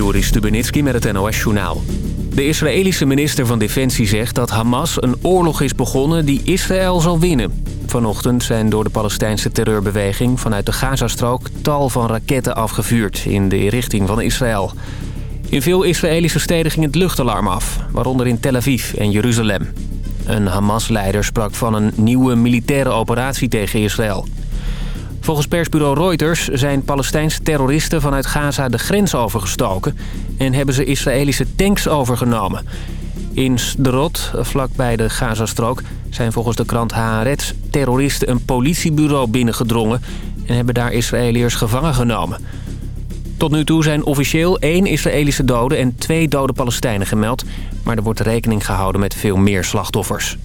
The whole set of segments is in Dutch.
Joris Stubenitski met het NOS-journaal. De Israëlische minister van Defensie zegt dat Hamas een oorlog is begonnen die Israël zal winnen. Vanochtend zijn door de Palestijnse terreurbeweging vanuit de Gazastrook tal van raketten afgevuurd in de richting van Israël. In veel Israëlische steden ging het luchtalarm af, waaronder in Tel Aviv en Jeruzalem. Een Hamas-leider sprak van een nieuwe militaire operatie tegen Israël. Volgens persbureau Reuters zijn Palestijnse terroristen vanuit Gaza de grens overgestoken... en hebben ze Israëlische tanks overgenomen. In Sderot, vlakbij de Gazastrook, zijn volgens de krant Haaretz terroristen een politiebureau binnengedrongen... en hebben daar Israëliërs gevangen genomen. Tot nu toe zijn officieel één Israëlische dode en twee dode Palestijnen gemeld... maar er wordt rekening gehouden met veel meer slachtoffers.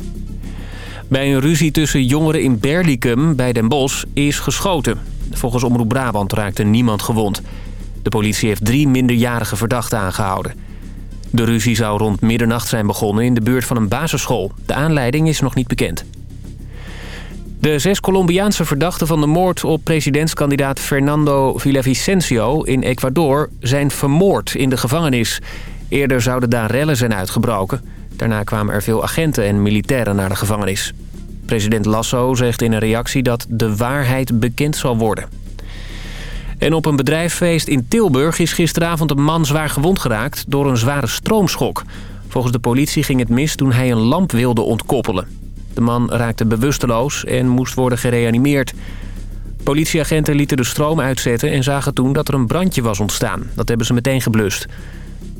Bij een ruzie tussen jongeren in Berlicum bij Den Bosch is geschoten. Volgens Omroep Brabant raakte niemand gewond. De politie heeft drie minderjarige verdachten aangehouden. De ruzie zou rond middernacht zijn begonnen in de buurt van een basisschool. De aanleiding is nog niet bekend. De zes Colombiaanse verdachten van de moord op presidentskandidaat Fernando Villavicencio in Ecuador zijn vermoord in de gevangenis. Eerder zouden daar rellen zijn uitgebroken. Daarna kwamen er veel agenten en militairen naar de gevangenis. President Lasso zegt in een reactie dat de waarheid bekend zal worden. En op een bedrijfsfeest in Tilburg is gisteravond een man zwaar gewond geraakt door een zware stroomschok. Volgens de politie ging het mis toen hij een lamp wilde ontkoppelen. De man raakte bewusteloos en moest worden gereanimeerd. Politieagenten lieten de stroom uitzetten en zagen toen dat er een brandje was ontstaan. Dat hebben ze meteen geblust.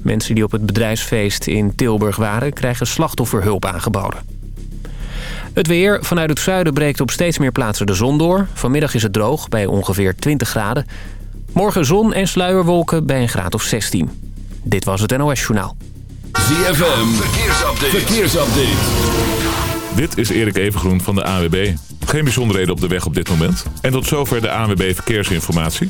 Mensen die op het bedrijfsfeest in Tilburg waren... krijgen slachtofferhulp aangeboden. Het weer. Vanuit het zuiden breekt op steeds meer plaatsen de zon door. Vanmiddag is het droog bij ongeveer 20 graden. Morgen zon en sluierwolken bij een graad of 16. Dit was het NOS Journaal. ZFM. Verkeersupdate. Verkeersupdate. Dit is Erik Evengroen van de AWB. Geen bijzonderheden op de weg op dit moment. En tot zover de ANWB Verkeersinformatie.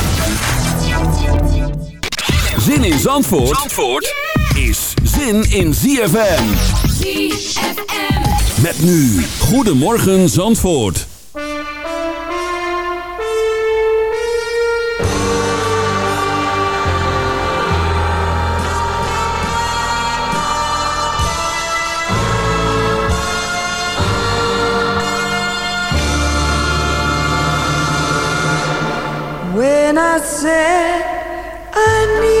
Zin in Zandvoort, Zandvoort is zin in ZFM. ZFM. Met nu, Goedemorgen Zandvoort. When I said I needed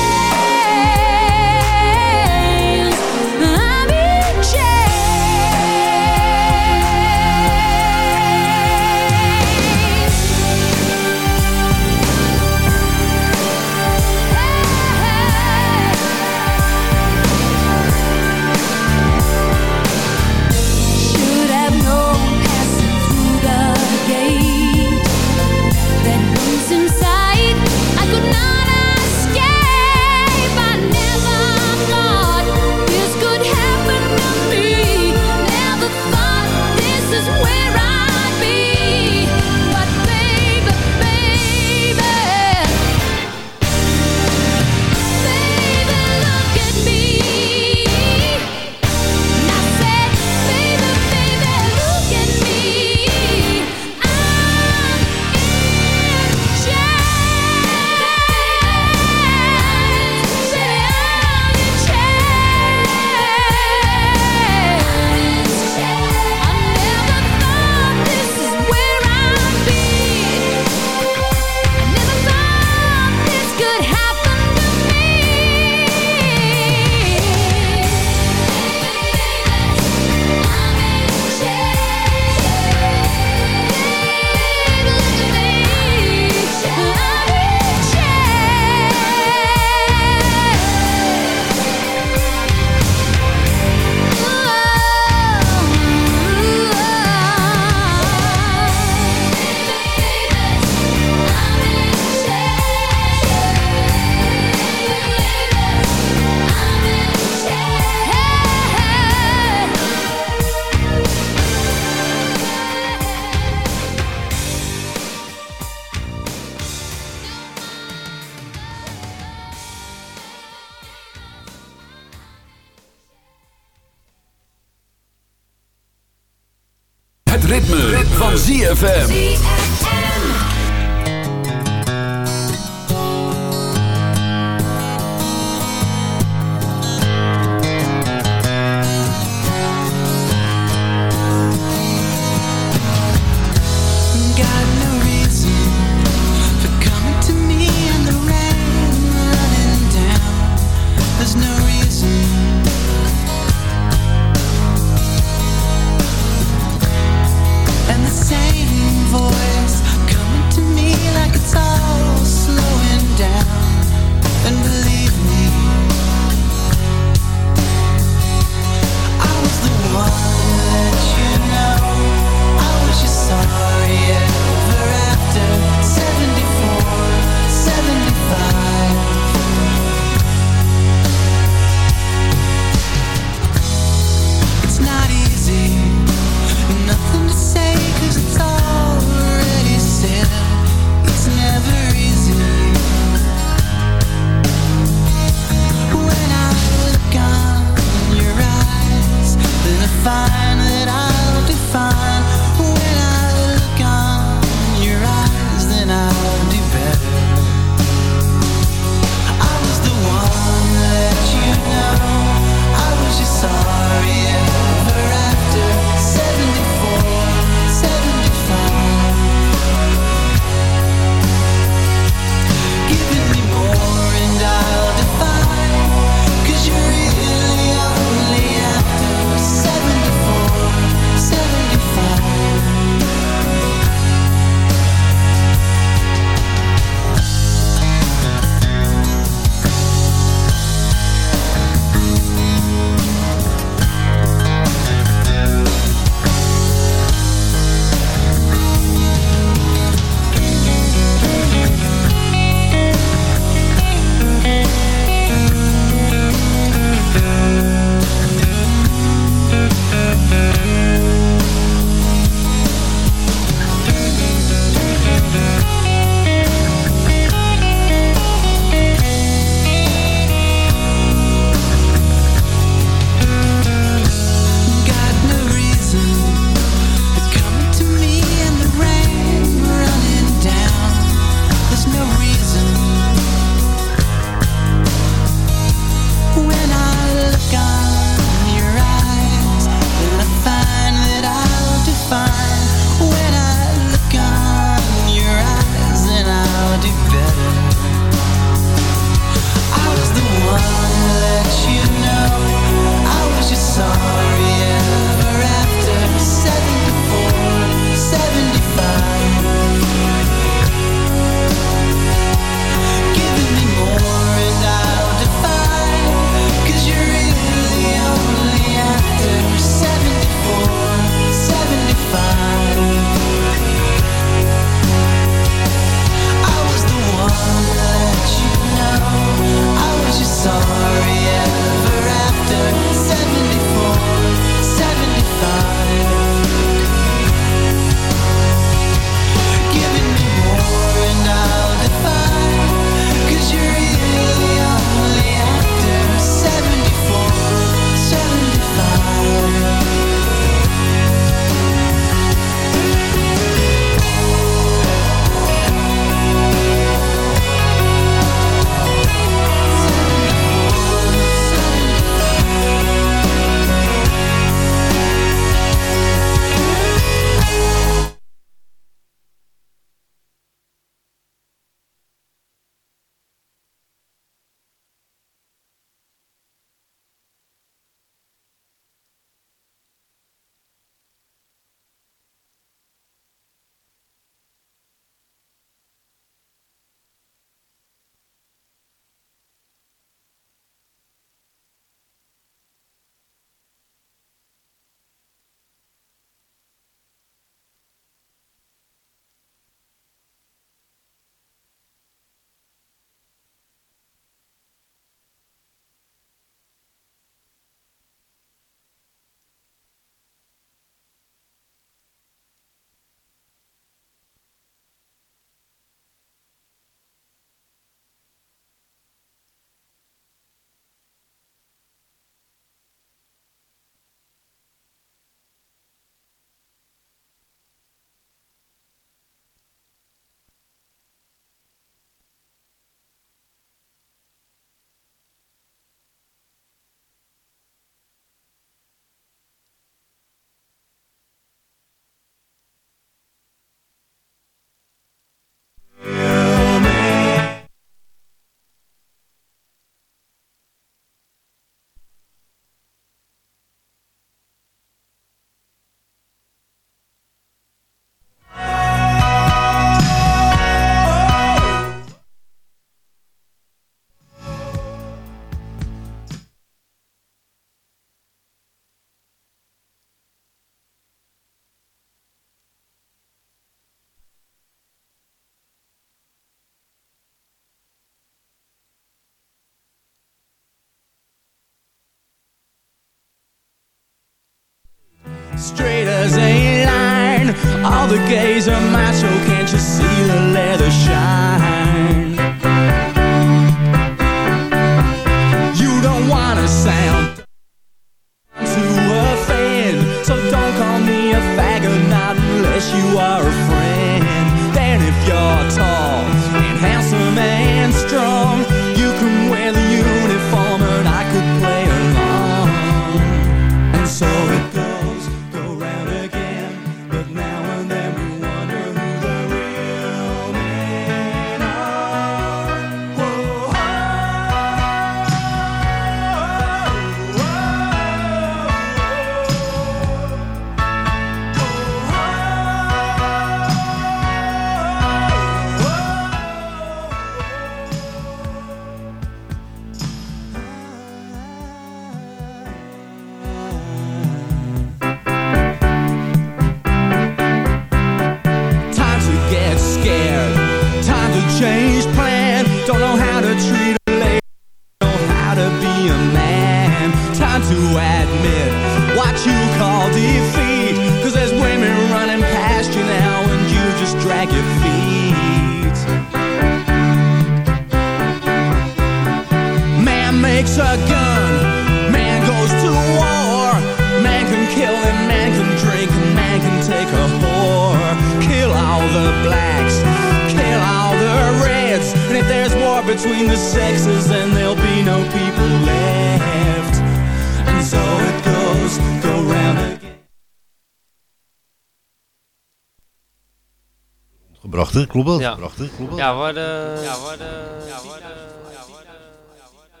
Gebracht, hè? Klopt dat? Ja. Gebracht, hè? Klopt dat? Ja, we hadden... Ja, we hadden... Ja, we hadden... Ja, we hadden...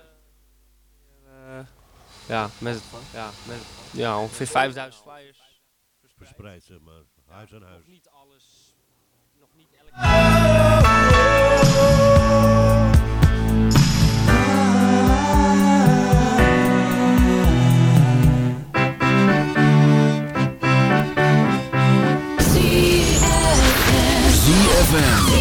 eh, Ja, met... Ja, met... Ja, ongeveer 5000 flyers. Verspreid, zeg maar. Huis aan huis. Niet alles... Nog niet elk... Eh,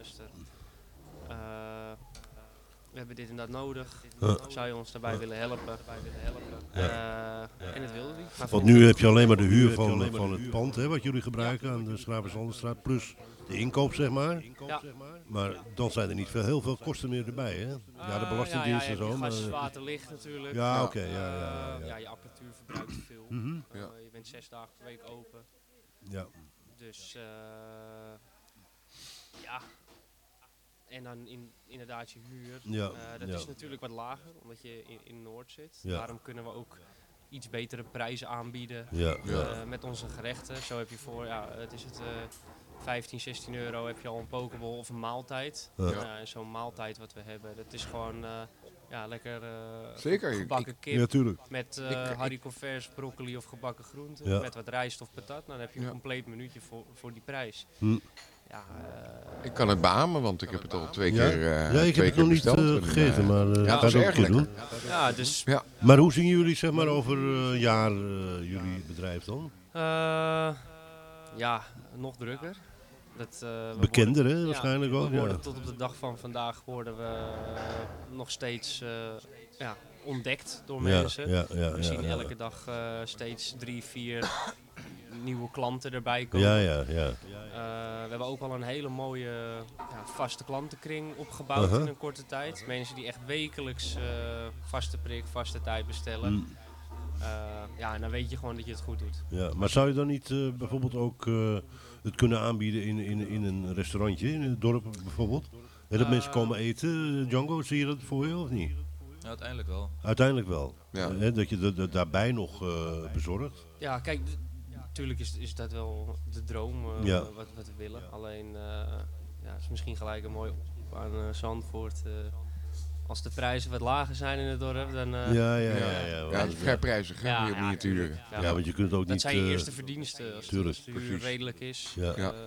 Luister. Eh, we hebben dit en dat nodig. Zou je ons daarbij willen helpen? willen helpen? Eh, En het wilde hij. Want nu heb je alleen maar de huur van, van het pand, hè, wat jullie gebruiken aan de Schravensanderstraat, plus de inkoop, zeg maar. Ja. Maar dan zijn er niet veel, heel veel kosten meer erbij, hè? Ja, de Eh, belastingdienst ja, en ja, zo. gas, water, licht natuurlijk. Ja, oké, ja, ja, ja, ja. je apparatuur verbruikt veel. Mhm. Eh, je bent zes dagen per week open. ja. Dus eh, ja. En dan in, inderdaad je huur. Ja, Eh, dat ja. is natuurlijk wat lager, omdat je in, in Noord zit. Ja. Daarom kunnen we ook iets betere prijzen aanbieden Ja, eh, ja. met onze gerechten. Zo heb je voor, ja, het is het eh 15, 16 euro heb je al een pokeball of een maaltijd. Ja. Zo'n maaltijd wat we hebben, dat is gewoon eh, ja, lekker eh, Zeker, ik- gebakken kip. Ja. Met uh, haricots vers, broccoli of gebakken groenten. Ja. Met wat rijst of patat. Nou, dan heb je een compleet minuutje voor, voor die prijs. Hm. Ja, Ik kan het beamen, want ik heb het al twee Ja? keer, eh, Ja, ik twee heb het keer nog niet eh, En, gegeten, eh, maar eh, ja, ga dat ook doen. ja, dus Ja, Maar hoe zien jullie, zeg maar, over een jaar eh, jullie bedrijf dan? eh, ja, nog drukker. Dat, eh, Bekender, hè, waarschijnlijk ja, ook, We worden ja. tot op de dag van vandaag worden we nog steeds eh, ja, ontdekt door Ja, mensen. ja, ja, we ja, zien ja. elke dag eh, steeds drie, vier nieuwe klanten erbij komen. Ja, ja, ja. Eh, we hebben ook al een hele mooie ja, vaste klantenkring opgebouwd in een korte tijd. Mensen die echt wekelijks eh, vaste prik, vaste tijd bestellen. Mm. Eh, ja, en dan weet je gewoon dat je het goed doet. Ja, maar zou je dan niet eh, bijvoorbeeld ook eh, het kunnen aanbieden in, in, in een restaurantje, in het dorp bijvoorbeeld? En dat mensen komen eten, Django, zie je dat voor je of niet? Ja, uiteindelijk wel. Uiteindelijk wel. Ja. Hè, dat je dat, dat daarbij nog eh, bezorgt. Ja, kijk, natuurlijk is, is dat wel de droom eh, Ja. wat, wat we willen. Alleen, eh ja, het is misschien gelijk een mooi op aan eh, Zandvoort. Als de prijzen wat lager zijn in het dorp, dan... eh, Ja, ja, ja. ja, Ja, ja, het is vrij prijzig, hè, Ja, op ja. Ja, want je kunt ook dat niet... zijn je eh, eerste verdiensten als tuurlijk, het precies. redelijk is. Ja. Ja. Eh,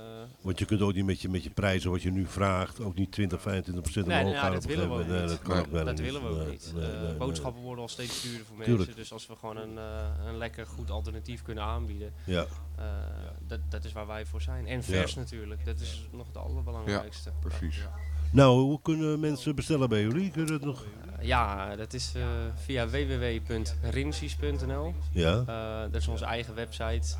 Want je kunt ook niet met je, met je prijzen wat je nu vraagt, ook niet 20, 25 procent Nee, omhoog nee, gaan. dat willen we ook niet. Nee, dat kan ook bijna dat willen we ook Nee, niet. nee, Eh, nee, nee. boodschappen worden al steeds duurder voor Tuurlijk. mensen. Dus als we gewoon een, eh, een lekker goed alternatief kunnen aanbieden, Ja, eh, dat, dat is waar wij voor zijn. En vers natuurlijk, dat is nog het allerbelangrijkste. Precies. Nou, hoe kunnen mensen bestellen bij jullie? Kun je dat nog? Eh, ja, dat is eh, via www.rinsies.nl. Ja, Eh, dat is onze eigen website.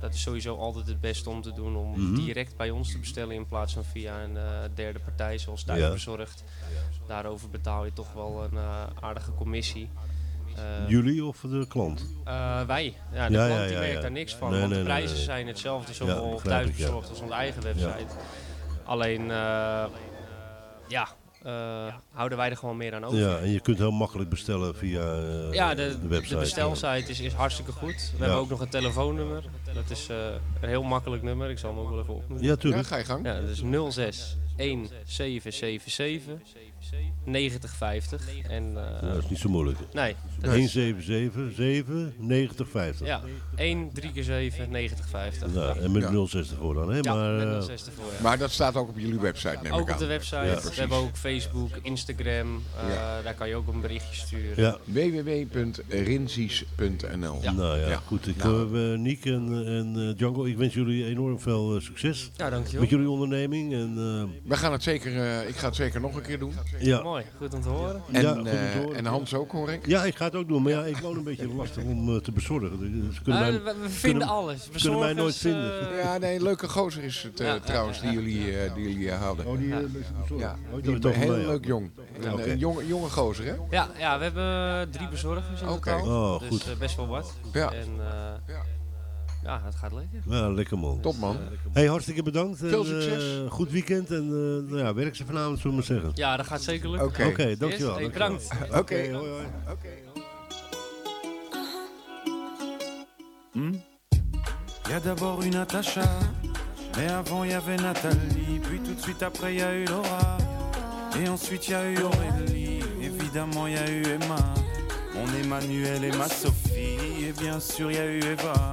Dat is sowieso altijd het beste om te doen om Mhm. direct bij ons te bestellen in plaats van via een derde partij zoals Ja. Thuisbezorgd. Daarover betaal je toch wel een aardige commissie. Jullie of de klant? wij. Ja, de Ja, klant ja, die ja, merkt ja. daar niks van, Nee, want nee, de prijzen nee. zijn hetzelfde, Ja, zowel ja. thuisbezorgd als onze eigen website. Alleen, eh, ja, eh, houden wij er gewoon meer aan over. Ja, en je kunt heel makkelijk bestellen via eh, Ja, de, de website. de bestelsite is, is hartstikke goed. We hebben ook nog een telefoonnummer. Dat is eh, een heel makkelijk nummer. Ik zal hem ook wel even opnoemen. Ja, Ja, tuurlijk. ga je gang. Ja, dat is 06 1777 9050. En, eh, Ja, dat is niet zo moeilijk. nee, dat is, 1777 7 90 50. ja, 1 3 keer 7 9050. Nou, en met Ja. 06 ervoor dan, hè? Ja, maar, met eh, 06 ervoor. ja. Maar dat staat ook op jullie website, neem Ook ik aan. op de website. Ja, we hebben ook Facebook, Instagram. eh, Daar kan je ook een berichtje sturen. ja. www.rinsies.nl Nou ja, Ja. goed. Ik, Nou. eh, Niek en, en eh, Django, ik wens jullie enorm veel eh, succes Ja, dankjewel. met jullie onderneming. En, eh, We gaan het zeker, eh, ik ga het zeker nog een keer doen. Ja. Mooi, goed om te horen. En, Ja, goed om te eh, horen. en Hans ook, hoor ik. ja, ik ga het ook doen. Maar ja, ik woon een beetje lastig om eh, te bezorgen. Dus Ze kunnen Ah, mij, we, we vinden kunnen- alles. kunnen mij nooit vinden. eh, Ja, nee, een leuke gozer is het eh, Ja, ja, trouwens, die jullie, eh, die jullie eh, hadden. Oh, die Ja. eh, Oh, die is heel leuk jong. Een, jonge, jonge gozer, hè? Ja, ja, we hebben drie bezorgers in totaal. Oh, dus eh, best wel wat. Ja. En eh, Ja. het gaat lekker. Ja, lekker man. Top, man. Hey, hartstikke bedankt. En, Veel succes. eh, goed weekend en eh, nou ja, werk ze vanavond, zullen we maar zeggen. Ja, dat gaat zeker lukken. Oké. Oké, dankjewel. Yes, hey, dankjewel. bedankt. Oké. hoi, hoi. Il y a d'abord eu Natacha, mais avant il y avait Nathalie, puis tout de suite après il y a eu Laura, et ensuite il y a eu Aurélie, évidemment il y a eu Emma, mon Emmanuel et ma Sophie, et bien sûr il y a eu Eva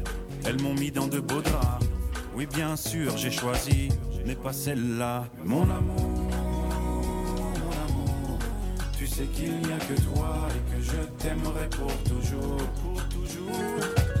Elles m'ont mis dans de beaux draps. Oui, bien sûr, j'ai choisi. Mais pas celle-là. Mon amour, mon amour. Tu sais qu'il n'y a que toi et que je t'aimerai pour toujours. Pour toujours.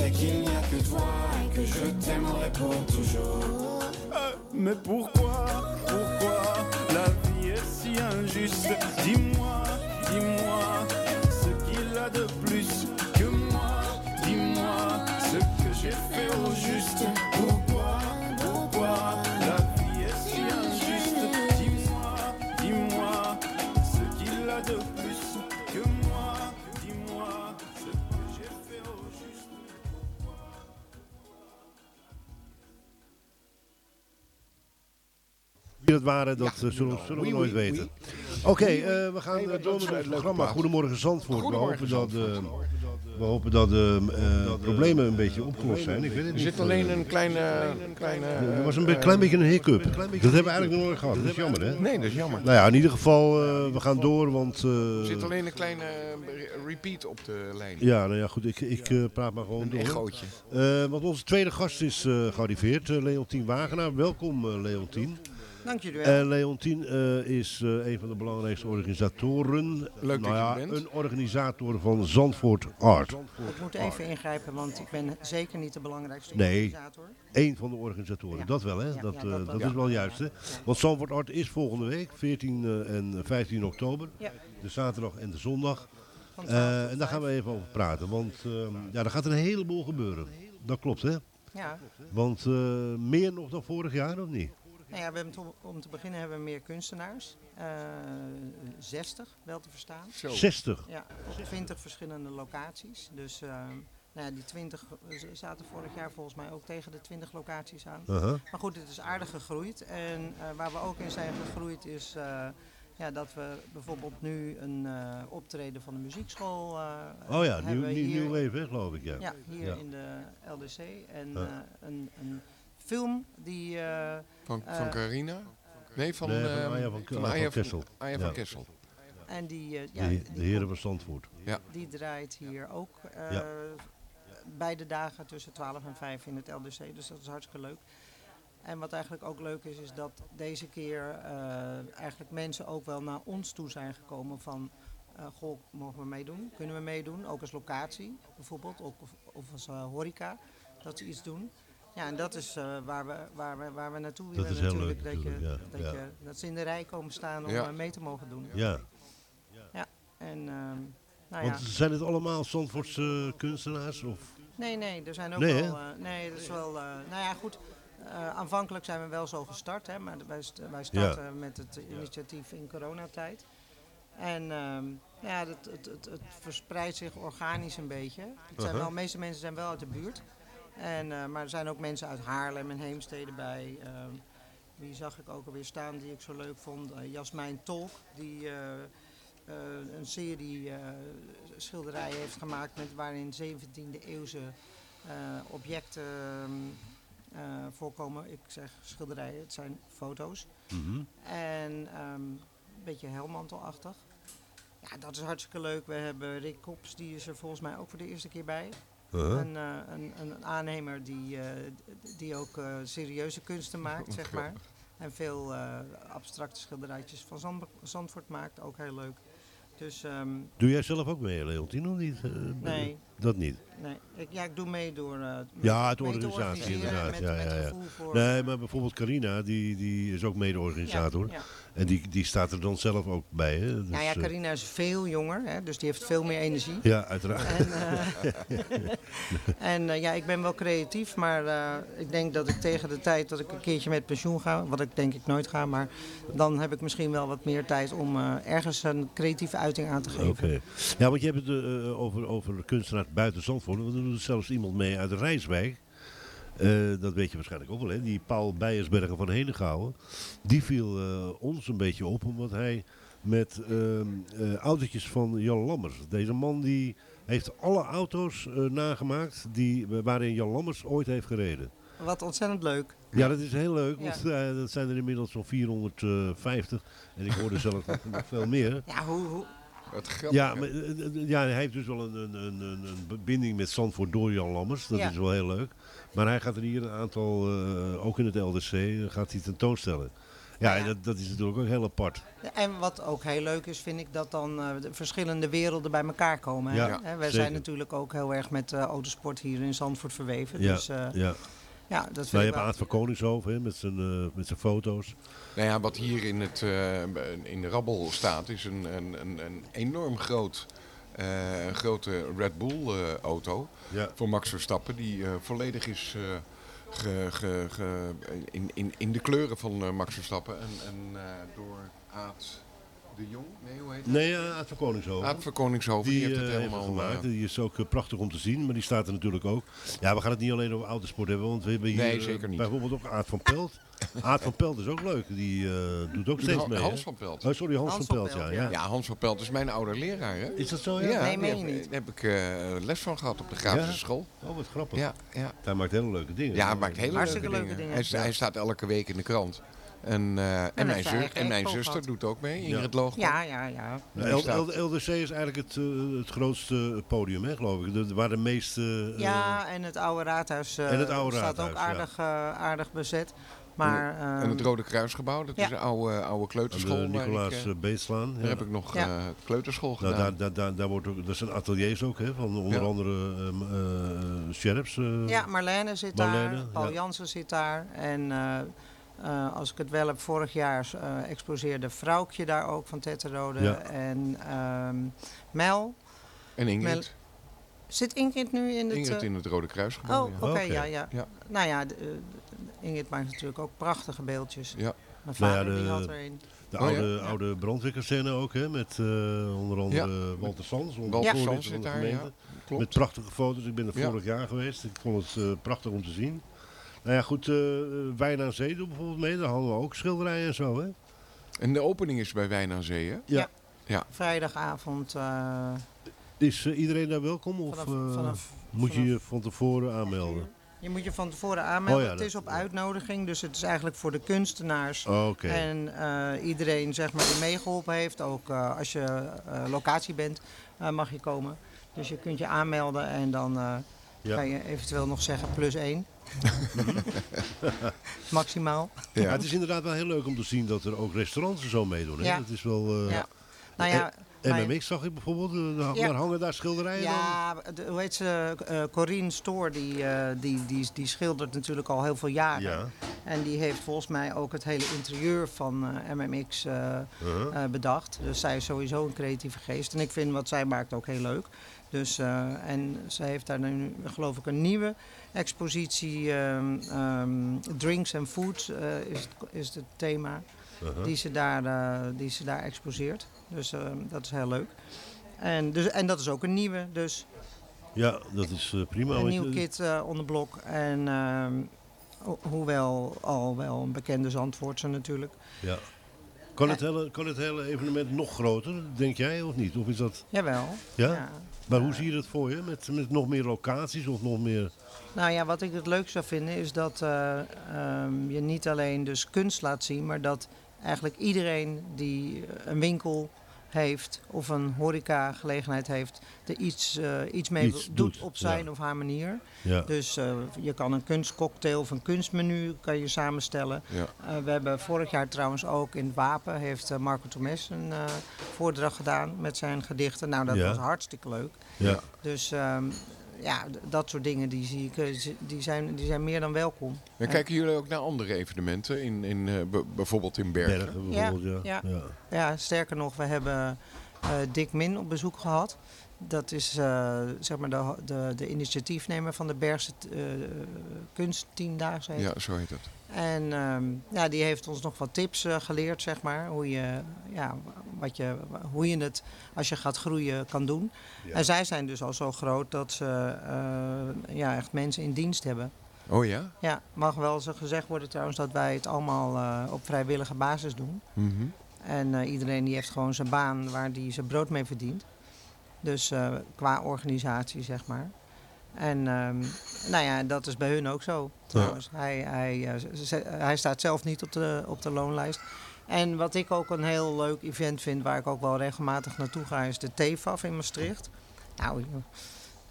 Sais qu'il n'y a que toi et que je t'aimerai pour toujours. Mais pourquoi, pourquoi la vie est si injuste? Wie dat waren, dat eh, zullen, nou, zullen we oui, nooit oui, weten. Oké, eh, we gaan eh, door dat met ons een leuke programma. Goedemorgen Zandvoort. Goedemorgen, we hopen dat, we hopen dat de problemen een beetje opgelost zijn. Ik weet het Er zit alleen een kleine... kleine Er was een klein beetje een hiccup. Dat hebben we eigenlijk nog nooit gehad. Dat is jammer, hè? Nee, dat is jammer. Nou ja, in ieder geval, we gaan door, want... Er zit alleen een kleine repeat op de lijn. Ja, nou ja, goed, ik, ik praat maar gewoon Een door. echootje. Eh, want onze tweede gast is gearriveerd, Leontien Wagenaar. Welkom, Leontien. Dank jullie wel. En Leontien eh, is eh, een van de belangrijkste organisatoren. Leuk dat nou je ja, bent. Een organisator van Zandvoort Art. Ik moet even ingrijpen, want ik ben zeker niet de belangrijkste Nee, organisator. één van de organisatoren. Ja. Dat wel, hè? Ja, dat ja, eh, dat dat, is wel juist, hè? Want Zandvoort Art is volgende week, 14 eh, en 15 oktober. Ja. De zaterdag en de zondag. Van 12 Eh, tot en daar gaan we even over praten, want eh, ja, er gaat een heleboel gebeuren. Dat klopt, hè? Ja. Want eh, meer nog dan vorig jaar, of niet? Nou ja, we hebben om te beginnen hebben we meer kunstenaars. Eh 60, wel te verstaan. Zo. 60? Ja, op 20 verschillende locaties. Dus eh, nou ja, die 20 z- zaten vorig jaar volgens mij ook tegen de 20 locaties aan. Maar goed, het is aardig gegroeid. En eh, waar we ook in zijn gegroeid is eh, ja, dat we bijvoorbeeld nu een eh, optreden van de muziekschool eh, Oh ja, nieuw, hier. nieuw geloof ik, ja. Ja, hier Ja. in de LDC. En Ja. eh, een, een film die... eh, Van, eh, van Carina? Nee, van, Nee, van eh, Aya van- van Aya Kessel. Aya Ja. van Kessel. En die, eh, De, ja, die de heren van Zandvoort. Ja. Die draait hier ook eh, Ja. beide dagen tussen 12 en 5 in het LDC. Dus dat is hartstikke leuk. En wat eigenlijk ook leuk is, is dat deze keer eh, eigenlijk mensen ook wel naar ons toe zijn gekomen van... eh, goh, mogen we meedoen? Kunnen we meedoen? Ook als locatie bijvoorbeeld, ook, of, of als horeca, dat ze iets doen. Ja, en dat is eh, waar, we, waar, we, waar we naartoe Dat willen is heel natuurlijk. leuk dat, je, ja. dat, Ja. Je, dat ze in de rij komen staan om Ja. eh, mee te mogen doen. Ja. Ja, en ehm, nou ja. Want zijn het allemaal Zandvoortse kunstenaars? Of? Nee, nee, er zijn ook Nee, wel. eh, nee, dat is wel. eh, nou ja, goed. eh, aanvankelijk zijn we wel zo gestart, hè, maar wij, st- wij starten met het initiatief in coronatijd. En ehm, ja, het, het, het, het verspreidt zich organisch een beetje. Het zijn Uh-huh. wel, de meeste mensen zijn wel uit de buurt. En, eh, maar er zijn ook mensen uit Haarlem en Heemstede bij. Ehm, wie zag ik ook alweer staan die ik zo leuk vond? Eh, Jasmijn Tolk, die eh, een serie schilderijen heeft gemaakt met waarin 17e eeuwse objecten ehm, eh, voorkomen. Ik zeg schilderijen, het zijn foto's. Mhm. En ehm, een beetje helmantelachtig. Ja, dat is hartstikke leuk. We hebben Rick Kops, die is er volgens mij ook voor de eerste keer bij. Een, eh, een, een aannemer die, eh, die ook eh, serieuze kunsten maakt, zeg maar. En veel abstracte schilderijtjes van Zand- Zandvoort maakt, ook heel leuk. Dus ehm, Doe jij zelf ook mee, Leontien, of niet? Nee. Dat niet? nee, ik, ja, ik doe mee door... eh, Ja, het te organisatie inderdaad. Met, ja, ja, ja. voor... Nee, maar bijvoorbeeld Carina, die, die is ook mede-organisator. Ja, ja. En die, die staat er dan zelf ook bij. Hè? Dus, nou ja, eh, Carina is veel jonger, hè, dus die heeft veel meer energie. Ja, uiteraard. En, eh, en ja, ik ben wel creatief, maar ik denk dat ik tegen de tijd dat ik een keertje met pensioen ga, wat ik denk ik nooit ga, maar dan heb ik misschien wel wat meer tijd om ergens een creatieve uiting aan te geven. Oké. Ja, want je hebt het over, over kunstenaars buiten Zandvoort. Want er doet zelfs iemand mee uit Rijswijk. Eh, dat weet je waarschijnlijk ook wel, hè? Die Paul Bijersberger van Henegouwen. Die viel eh, ons een beetje op, omdat hij met eh, autootjes van Jan Lammers. Deze man die heeft alle auto's nagemaakt die, waarin Jan Lammers ooit heeft gereden. Wat ontzettend leuk. Ja, dat is heel leuk, want dat zijn er inmiddels zo'n 450. En ik hoorde zelf nog, nog veel meer. Ja, hoe... hoe Het geld. Ja, maar, eh, eh, ja, hij heeft dus wel een, een, een, een verbinding met Zandvoort door Jan Lammers. Dat Ja. is wel heel leuk. Maar hij gaat er hier een aantal, eh, ook in het LDC, eh, gaat hij tentoonstellen. Ja, en dat, dat is natuurlijk ook heel apart. En wat ook heel leuk is, vind ik dat dan eh, de verschillende werelden bij elkaar komen. Hè? Ja, Wij zeker. zijn natuurlijk ook heel erg met eh, autosport hier in Zandvoort verweven. Ja, dus, eh, ja. Ja, dat vind Nou, je hebt. Aad van Koningshoven hè, met, zijn, eh, met zijn foto's. Nou ja, wat hier in, het, eh, in de rabbel staat is een, een, een, een enorm groot, eh, een grote Red Bull eh, auto Ja. voor Max Verstappen die eh, volledig is eh, ge, ge, ge- in, in, in de kleuren van eh, Max Verstappen en, en eh, door Aad de Jong? Nee, hoe heet het? Nee, uh, Aad van Koningshoven. Aad van Koningshoven, die, heeft het eh, helemaal gemaakt. eh, Die is ook eh, prachtig om te zien, maar die staat er natuurlijk ook. Ja, we gaan het niet alleen over autosport hebben, want we hebben hier Nee, eh, zeker niet. bijvoorbeeld ook Aad van Pelt. Aad van Pelt is ook leuk, die eh, doet ook steeds mee. Hans van Pelt. Oh, sorry, Hans, van Pelt, ja. ja. Ja, Hans van Pelt is mijn oude leraar. Hè? Is dat zo, ja? Ja, Nee, die meen je heb, niet. daar heb ik eh, les van gehad op de grafische Ja? school. Oh, wat grappig. Ja, ja. Hij maakt hele leuke dingen. Ja, hij maakt hele leuke Hartstikke dingen. leuke dingen. Hij, sta- Ja. hij staat elke week in de krant. En, eh, en, mijn, zus, en mijn zuster doet ook mee, Ja. Ingrid Loogman. Ja, ja, ja. Ja, staat- L- LDC is eigenlijk het, eh, het grootste podium, hè, geloof ik. De, waar de meeste... eh, Ja, en het oude raadhuis eh, En het oude staat raadhuis, ook ja. aardig, aardig bezet. Maar, en het ehm, Rode Kruisgebouw, dat ja. is een oude, oude kleuterschool. De ik, Nicolaas eh, Beetslaan. Daar ja. heb ik nog Ja. eh, kleuterschool Nou, gedaan. daar, daar, daar, daar wordt ook, dat zijn ateliers ook, hè, van onder Ja. andere ehm, eh, sheriffs. eh, Ja, Marlene zit Marlene, daar, Paul ja. Jansen zit daar. En eh, als ik het wel heb, vorig jaar eh, exposeerde Vrouwtje daar ook van Tetterode. Ja. En ehm, Mel. En Ingrid. Mel- Zit Ingrid nu in het... Ingrid eh, in het Rode Kruisgebouw. Oh, ja. oké, ja, ja. Ja. Nou ja, de, Ingrid maakt natuurlijk ook prachtige beeldjes. Ja. Mijn Nou vader ja, die de, had er een. de Oh, oude, Ja. oude brandweerkazerne ook, hè, met eh, onder andere Ja. Walter Sans. Walter Sans zit de daar, gemeente. ja. Klopt. Met prachtige foto's. Ik ben er Ja. vorig jaar geweest. Ik vond het eh, prachtig om te zien. Nou ja, goed, eh Wijn aan Zee doet bijvoorbeeld mee. Daar hadden we ook schilderijen en zo, hè? En de opening is bij Wijn aan Zee, hè? Ja. Ja. Vrijdagavond. eh, Is eh, iedereen daar welkom of Vanaf- eh, vanaf- moet je je van tevoren aanmelden? Je moet je van tevoren aanmelden. Oh ja, het is op uitnodiging, dus het is eigenlijk voor de kunstenaars. Oh, oké. En eh, iedereen zeg maar, die meegeholpen heeft, ook eh, als je eh, locatie bent, eh, mag je komen. Dus je kunt je aanmelden en dan eh, Ja. kan je eventueel nog zeggen plus één. Maximaal. Ja. het is inderdaad wel heel leuk om te zien dat er ook restaurants zo meedoen. Hè? Ja. Het is wel... eh, Ja. Nou ja, en mijn- MMX zag ik bijvoorbeeld, eh, daar Ja. hangen daar schilderijen dan? Ja, de- hoe heet ze? eh Corine Stoor, die, eh, die, die, die schildert natuurlijk al heel veel jaren. Ja. En die heeft volgens mij ook het hele interieur van eh, MMX eh, Uh-huh. eh, bedacht. Dus zij is sowieso een creatieve geest. En ik vind wat zij maakt ook heel leuk. Dus, eh, en ze heeft daar nu, geloof ik, een nieuwe expositie. ehm, ehm, drinks and Food eh, is, het- is het thema. Uh-huh. die, ze daar, eh, die ze daar exposeert. Dus ehm, dat is heel leuk. En, dus, en dat is ook een nieuwe. Dus Ja, dat is prima. een nieuw kit on the blok. En ho- hoewel al wel een bekende Zandvoortse natuurlijk. Ja. Kan het, hele, kan het hele evenement nog groter, denk jij, of niet? Of is dat... Jawel. Ja? Ja. Maar hoe zie je dat voor je? Met, met nog meer locaties of nog meer... Nou ja, wat ik het leuk zou vinden is dat eh, ehm, je niet alleen dus kunst laat zien, maar dat eigenlijk iedereen die een winkel heeft of een horecagelegenheid heeft, er iets, eh, iets mee Iets doet, doet, op zijn ja. of haar manier. Ja. Dus eh, je kan een kunstcocktail of een kunstmenu kan je samenstellen. Ja. Eh, we hebben vorig jaar trouwens ook in het Wapen heeft Marco Tomes een eh, voordracht gedaan met zijn gedichten. Nou, dat Ja. was hartstikke leuk. Ja. Dus ehm, ja, dat soort dingen die zie ik, eh, die zijn, die zijn meer dan welkom. En En- kijken jullie ook naar andere evenementen, in, in, eh, bijvoorbeeld in Bergen? Bergen ja, bijvoorbeeld, ja. ja. Ja, sterker nog, we hebben eh, Dick Min op bezoek gehad. Dat is eh, zeg maar de, de, de initiatiefnemer van de Bergse eh kunsttiendaagse. heet Ja, zo heet het. En ehm, ja, die heeft ons nog wat tips eh, geleerd, zeg maar. Hoe je, ja, wat je, hoe je het, als je gaat groeien, kan doen. Ja. En zij zijn dus al zo groot dat ze ja, echt mensen in dienst hebben. Oh ja? Ja, mag wel zo gezegd worden trouwens dat wij het allemaal op vrijwillige basis doen. Mhm. En eh, iedereen die heeft gewoon zijn baan waar hij zijn brood mee verdient. Dus eh, qua organisatie, zeg maar. En ehm, nou ja, dat is bij hun ook zo. Trouwens. Hij, hij, eh, hij staat zelf niet op de, op de loonlijst. En wat ik ook een heel leuk event vind, waar ik ook wel regelmatig naartoe ga, is de TFAF in Maastricht. Nou,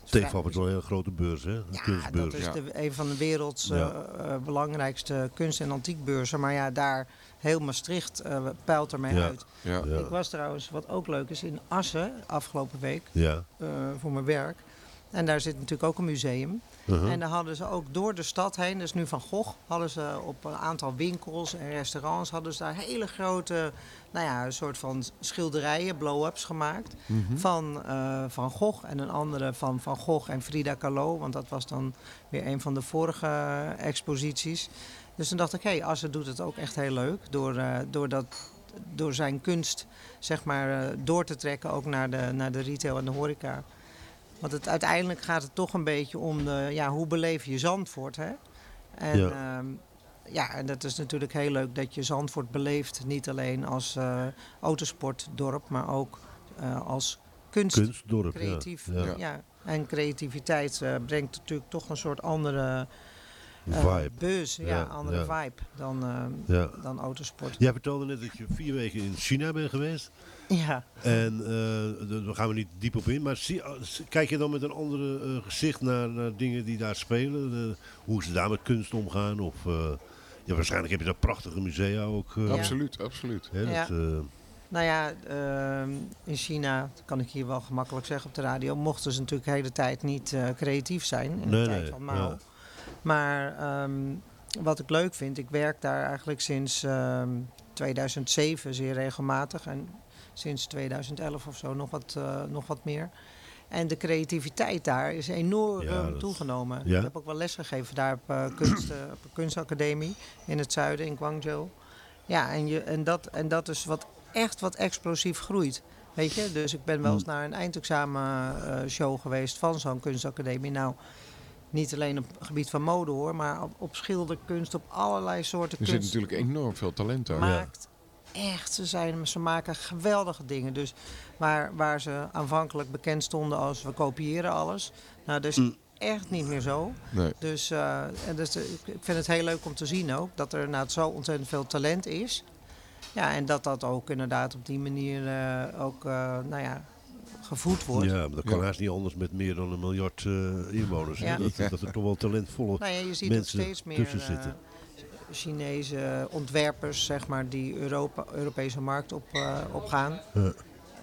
TFAP is wel een hele grote beurs, hè? Een ja, kunstbeurs. dat is de, een van de werelds Ja. eh, belangrijkste kunst- en antiekbeurzen. Maar ja, daar heel Maastricht eh peilt ermee Ja, uit. ja. Ja. Ik was trouwens, wat ook leuk is, in Assen afgelopen week Ja. eh, voor mijn werk. En daar zit natuurlijk ook een museum. Uh-huh. En daar hadden ze ook door de stad heen, dus nu Van Gogh, hadden ze op een aantal winkels en restaurants hadden ze daar hele grote, nou ja, een soort van schilderijen, blow-ups gemaakt. Mhm. Van eh, Van Gogh en een andere van Van Gogh en Frida Kahlo, want dat was dan weer een van de vorige exposities. Dus toen dacht ik, hé, hey, Assen doet het ook echt heel leuk door, eh, door dat door zijn kunst zeg maar, eh, door te trekken ook naar de, naar de retail en de horeca. Want het, uiteindelijk gaat het toch een beetje om de, ja, hoe beleef je Zandvoort. Hè? En, Ja. ja. ja, en dat is natuurlijk heel leuk dat je Zandvoort beleeft. Niet alleen als eh, autosportdorp, maar ook als kunst. Kunstdorp, ja. Creatief, Ja. ja. En creativiteit brengt natuurlijk toch een soort andere Vibe. buzz, ja, Ja, andere ja. vibe dan, eh, Ja. dan autosport. Jij vertelde net dat je vier weken in China bent geweest. Ja. En eh, daar gaan we niet diep op in. Maar zie- als- kijk je dan met een andere eh, gezicht naar, naar dingen die daar spelen? Hoe ze daar met kunst omgaan? Of, eh, ja, waarschijnlijk heb je daar prachtige musea ook. eh, Absoluut, absoluut. Hè, Ja. eh, Nou ja, ehm, in China, dat kan ik hier wel gemakkelijk zeggen op de radio, mochten ze natuurlijk de hele tijd niet eh, creatief zijn in Nee, de tijd nee, van Mao. Maar ehm, wat ik leuk vind, ik werk daar eigenlijk sinds ehm, 2007 zeer regelmatig en sinds 2011 of zo nog wat, eh, nog wat meer. En de creativiteit daar is enorm Ja, dat- toegenomen. ja. Ik heb ook wel les gegeven daar op, eh, kunst, eh, op een kunstacademie in het zuiden, in Guangzhou. Ja, en, je, en, dat, en dat is wat echt wat explosief groeit. Weet je, dus ik ben wel eens naar een eindexamen eh, show geweest van zo'n kunstacademie. Nou, niet alleen op het gebied van mode hoor, maar op, op schilderkunst, op allerlei soorten Er kunst. zit natuurlijk enorm veel talent daar. Maakt echt, ze, zijn, ze maken geweldige dingen. Dus waar, waar ze aanvankelijk bekend stonden als we kopiëren alles. Nou, dat is Mm. echt niet meer zo. Nee. Dus, eh, en dus eh, ik vind het heel leuk om te zien ook dat er nou, zo ontzettend veel talent is. Ja, en dat dat ook inderdaad op die manier eh, ook eh, nou ja, gevoed wordt. ja, maar dat kan haast niet anders met meer dan een miljard eh, inwoners. Dat, dat er toch wel talentvolle Nou ja, je ziet ook mensen steeds meer tussen eh, zitten. Chinese ontwerpers, zeg maar, die Europa, Europese markt op, eh, opgaan. Ja.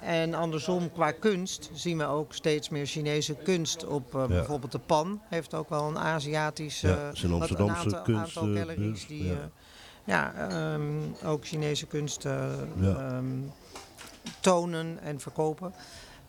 En andersom, qua kunst, zien we ook steeds meer Chinese kunst op bijvoorbeeld de Pan. Heeft ook wel een Aziatische, Ja, is een wat- Amsterdamse aantal, kunst, aantal galleries beurs, die ja. eh, ja, ehm, ook Chinese kunst eh, Ja. ehm, tonen en verkopen.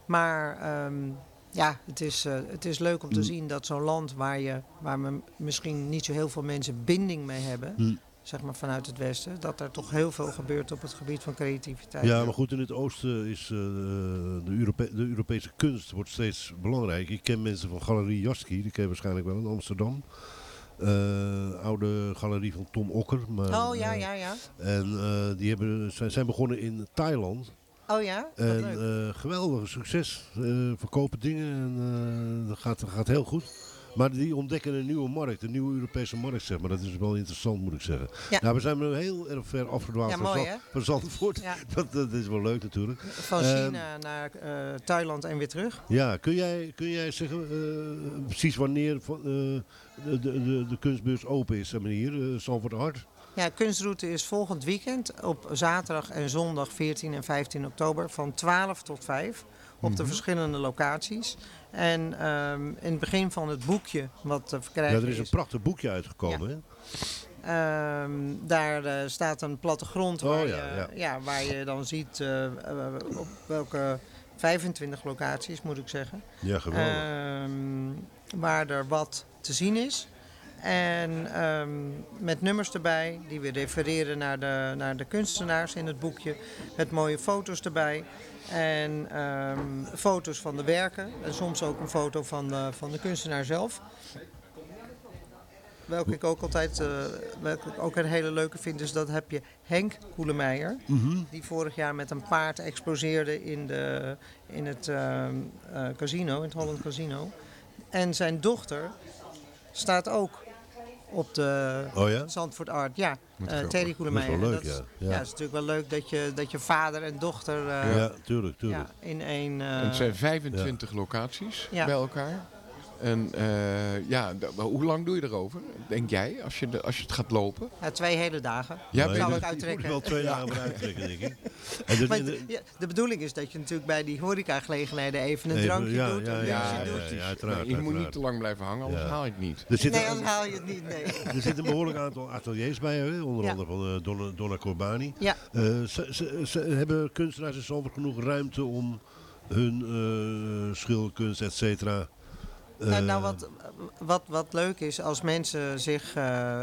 Maar ehm, ja, het is, eh, het is leuk om te Mm. zien dat zo'n land waar, je, waar we misschien niet zo heel veel mensen binding mee hebben, Mm. zeg maar vanuit het Westen, dat er toch heel veel gebeurt op het gebied van creativiteit. Ja, maar goed, in het oosten is eh, de, Europe- de Europese kunst wordt steeds belangrijk. Ik ken mensen van Galerie Jaski, die ken je waarschijnlijk wel in Amsterdam. Eh, oude galerie van Tom Okker. Maar, Oh ja, ja, ja. En die hebben, zijn, zijn begonnen in Thailand. Oh ja, wat En leuk. eh, geweldig succes. Eh, verkopen dingen en eh, dat, gaat, dat gaat heel goed. Maar die ontdekken een nieuwe markt, een nieuwe Europese markt, zeg maar. Dat is wel interessant, moet ik zeggen. Ja. Nou, we zijn wel heel erg ver afgedwaald Ja, van, mooi, Zandvoort. Ja. Dat, dat is wel leuk natuurlijk. Van China naar Thailand en weer terug. ja, kun jij, kun jij zeggen precies wanneer de, de, de, kunstbeurs open is, zeg maar hier, Zandvoort Art? Ja, kunstroute is volgend weekend op zaterdag en zondag 14 en 15 oktober van 12 tot 5 op de Mhm. verschillende locaties. En ehm, in het begin van het boekje wat te Ja, verkrijgen er is een prachtig boekje uitgekomen, hè? Ehm, daar eh, staat een plattegrond Oh, waar, ja, je, ja. ja, waar je dan ziet eh, eh, op welke 25 locaties moet ik zeggen. Ja, geweldig. Ehm, waar er wat te zien is. En ehm, met nummers erbij die weer refereren naar de, naar de kunstenaars in het boekje. Met mooie foto's erbij. En ehm, foto's van de werken. En soms ook een foto van de, van de kunstenaar zelf. Welke ik ook altijd, eh, welke ik ook een hele leuke vind, is dat heb je Henk Koelemeijer. Mhm. Die vorig jaar met een paard exploseerde in, de, in het ehm, eh, casino, in het Holland Casino. En zijn dochter staat ook op de Oh ja? Zandvoort Art. Ja, eh, grappig. Terry Koelemeijer. Dat is wel leuk, En ja. ja. Ja. het is natuurlijk wel leuk dat je, dat je vader en dochter eh, Ja, tuurlijk, tuurlijk. ja, in één... eh, het zijn 25 locaties Ja. bij elkaar. En eh, ja, hoe lang doe je erover, denk jij, als je, de, als je het gaat lopen? ja, twee hele dagen. Ja, je- ik je uittrekken. moet wel twee dagen voor uittrekken, denk ik. En dus Maar de- de, ja, de bedoeling is dat je natuurlijk bij die horecagelegenheden even een Even, drankje ja, doet. ja, ja, ja, doet. Maar uiteraard. je moet uiteraard. niet te lang blijven hangen, anders haal je het niet. Er zit, Nee, anders haal je het niet, nee. er zit een behoorlijk aantal ateliers bij, hè? onder andere van eh, Donna, Donna Corbani. Ja. Eh, ze, ze, ze hebben kunstenaars in Zandvoort genoeg ruimte om hun schilderkunst, et cetera, Nou, nou, Eh, wat, wat, wat leuk is, als mensen zich eh,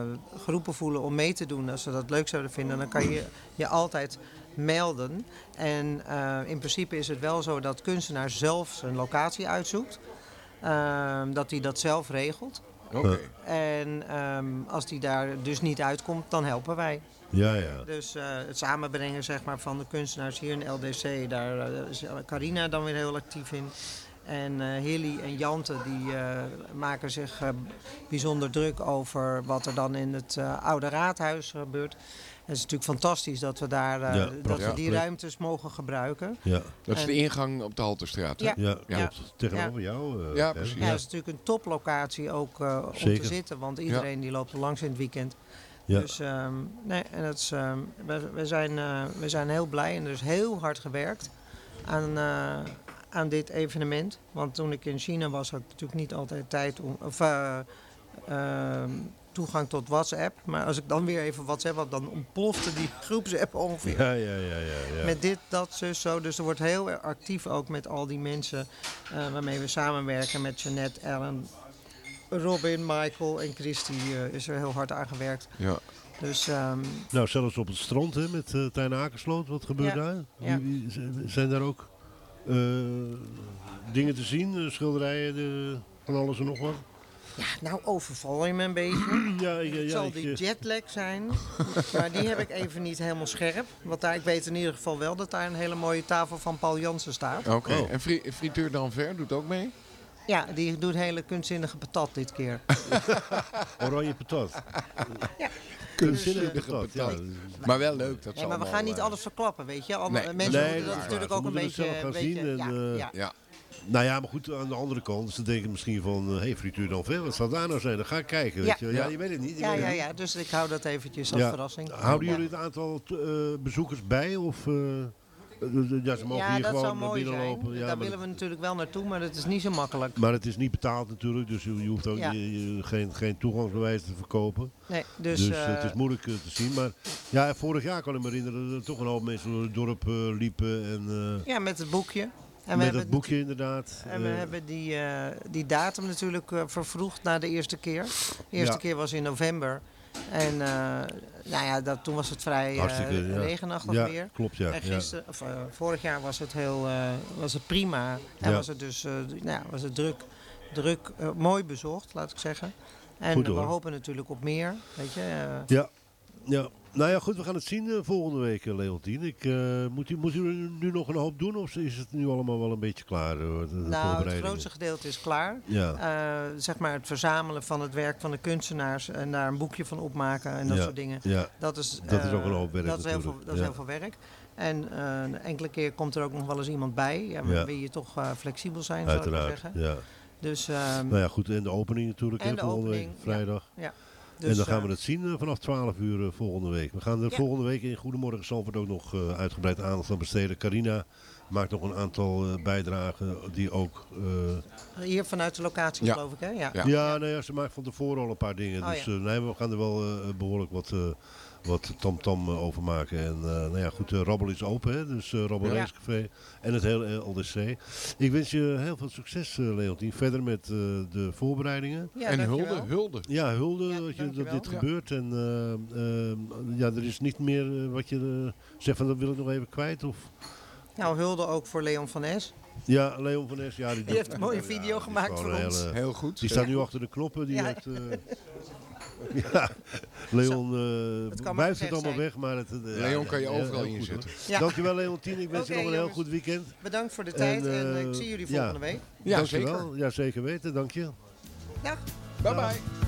eh, geroepen voelen om mee te doen, als ze dat leuk zouden vinden, dan kan je je altijd melden. En eh, in principe is het wel zo dat kunstenaar zelf zijn locatie uitzoekt. Ehm, dat hij dat zelf regelt. Oké. En ehm, als die daar dus niet uitkomt, dan helpen wij. Ja, ja. Dus eh, het samenbrengen zeg maar, van de kunstenaars hier in LDC, daar is Carina dan weer heel actief in. En eh Hilly en Jante die eh, maken zich eh, bijzonder druk over wat er dan in het eh, oude raadhuis gebeurt. Het is natuurlijk fantastisch dat we daar eh, Ja, dat we die ruimtes mogen gebruiken. Ja. Dat is de ingang op de Halterstraat. Ja. Ja. Tegenover jou. eh, Ja, precies. Ja, het is natuurlijk een toplocatie ook eh, om Zeker. te zitten, want iedereen die loopt er langs in het weekend. Ja. Dus ehm, nee, en dat is, ehm, we, we, zijn, eh, we zijn heel blij en er is heel hard gewerkt aan, eh, aan dit evenement. Want toen ik in China was, had ik natuurlijk niet altijd tijd om. Of, eh, ehm, toegang tot WhatsApp. Maar als ik dan weer even WhatsApp had, dan ontplofte die groepsapp ongeveer. Ja, ja, ja, ja. ja. Met dit, dat, zus, zo. Dus er wordt heel erg actief ook met al die mensen eh, waarmee we samenwerken. Met Jeanette, Ellen, Robin, Michael en Christy eh, is er heel hard aan gewerkt. Ja. Dus ehm, Nou, zelfs op het strand hè, met eh Tijn Akersloot. Wat gebeurt Ja, daar? ja. Zijn daar ook dingen te zien? eh, schilderijen, de, van alles en nog wat? ja, nou overval je me een beetje. Ja, ja, Het ja. zal ik, die eh, jetlag zijn. maar die heb ik even niet helemaal scherp. Want daar, ik weet in ieder geval wel dat daar een hele mooie tafel van Paul Jansen staat. Oké. Oh. En fri Frituur d'Anvers doet ook mee? Ja, die doet hele kunstzinnige patat dit keer. oranje patat. Ja. Kunstzinnige Dus, patat, ja. Maar wel leuk dat ze Nee, maar we allemaal, gaan niet eh, alles verklappen, weet je. Allemaal, Nee. Mensen Nee, moeten dat dat is natuurlijk waar. ook Ze een moeten het beetje... zelf gaan beetje- zien en, ja, eh, ja. Ja. Nou ja, maar goed, aan de andere kant, ze denken misschien van, hé, hey, frituur dan ver, wat zal daar nou zijn? Dan ga ik kijken, weet Ja. je. Ja, Ja. je weet het niet. je Ja, weet ja, het ja, dus ik hou dat eventjes als Ja. verrassing. Houden Ja. jullie het aantal eh, bezoekers bij? Of, eh, eh, ja, ze mogen Ja, hier gewoon naar binnen zijn. lopen. Ja, Daar willen we natuurlijk wel naartoe, maar dat is niet zo makkelijk. maar het is niet betaald natuurlijk, dus je, hoeft ook Ja. je- je- geen, geen toegangsbewijs te verkopen. Nee, dus, Dus, eh, het is moeilijk eh, te zien. Maar ja, vorig jaar kan ik me herinneren dat er toch een hoop mensen door het dorp eh, liepen. En, eh, ja, met het boekje. En met dat boekje inderdaad. En we Eh, hebben die, eh, die datum natuurlijk eh, vervroegd naar de eerste keer. De eerste Ja. keer was in november. En eh, nou ja, dat, toen was het vrij eh, ja. regenachtig Ja, weer. klopt, ja, En ja. gisteren, of, eh, vorig jaar was het heel was het prima. En Ja. was het dus nou ja, was het druk, druk mooi bezocht, laat ik zeggen. En Goed, we hopen natuurlijk op meer. Weet je, Ja. ja. Nou ja, goed, we gaan het zien eh, volgende week, eh, Leontien. Ik, eh, moet, u, moet u nu nog een hoop doen of is het nu allemaal wel een beetje klaar? de, de Nou, het grootste gedeelte is klaar. Ja. Zeg maar het verzamelen van het werk van de kunstenaars en daar een boekje van opmaken en dat Ja, soort dingen. ja. Dat is, Dat is ook een hoop werk Dat is, heel veel, dat is ja. heel veel werk. En een enkele keer komt er ook nog wel eens iemand bij. Ja, maar wil je toch flexibel zijn, zou ik maar Uiteraard, zeggen. ja. Dus, ehm, Nou ja, goed, en de opening natuurlijk, En hè, de volgende opening, week, vrijdag. ja. Ja. en Dus, dan gaan eh, we het zien eh, vanaf 12 uur eh, volgende week. We gaan er Ja. volgende week in Goedemorgen Zandvoort ook nog eh, uitgebreid aandacht aan besteden. Carina maakt nog een aantal eh, bijdragen die ook... eh, Hier vanuit de locatie, Ja. geloof ik, hè? Ja. Ja, nou ja, ze maakt van tevoren al een paar dingen. Oh, dus ja. eh, nee, we gaan er wel eh, behoorlijk wat, eh, wat tamtam eh, over maken. En eh, nou ja, goed, eh, Rabbel is open, hè? dus eh Rabbel Ja. Racecafé en het hele eh, LDC. Ik wens je heel veel succes, eh Leontien. Verder met eh, de voorbereidingen. Ja, en dankjewel. hulde, hulde. Ja, hulde Ja, dat, je, dat dit Ja. gebeurt. En eh, eh, ja, er is niet meer eh, wat je eh, zegt van dat wil ik nog even kwijt. Of... Nou, hulde ook voor Leon van Es. Ja, Leon van Es. Ja, die, doet- heeft een mooie video die gemaakt voor ons. hele- Heel goed. Die staat nu achter de knoppen. Die Ja. heeft, eh, ja, Leon uh, maar wuift het allemaal zijn. weg. Maar het, eh, Leon ja, kan je overal goed, inzetten. Ja. Dankjewel Leontien. Ik wens je nog een heel goed weekend. Bedankt voor de tijd en, eh, eh, ik zie jullie ja. volgende week. Ja, Dankjewel. zeker. Ja, zeker weten. Dank je. Dag. Bye bye.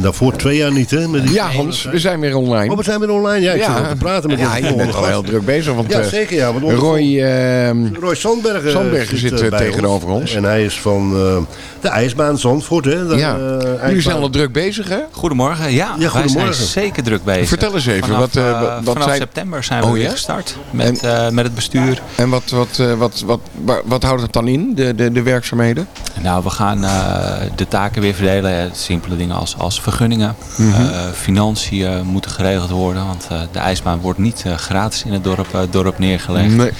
En daarvoor twee jaar niet, hè? Met die Ja, Hans, we zijn weer online. Oh, we zijn weer online. Ja, ik zit al te praten met ja, je volgende bent al heel druk bezig. Want, Ja, eh, zeker, ja, want Roy, ehm, Roy Sandbergen, Sandbergen zit, eh, bij tegenover ons. En hij is van eh, de ijsbaan Zandvoort, hè? Daar, Ja. eh, Jullie zijn al druk bezig, hè? Goedemorgen, ja, Ja, wij goedemorgen. zijn zeker druk bezig. Vertel eens even, Vanaf, wat, eh, eh, wat vanaf zijn- september zijn we Oh, weer ja? gestart met, eh, met het bestuur. En wat, wat, eh, wat, wat, wat, wat houdt het dan in, de, de, de werkzaamheden? Nou, we gaan eh, de taken weer verdelen. Eh, Simpele dingen als, als vergunningen, Mhm. eh, financiën moeten geregeld worden. Want eh, de ijsbaan wordt niet eh, gratis in het dorp, dorp neergelegd. Nee.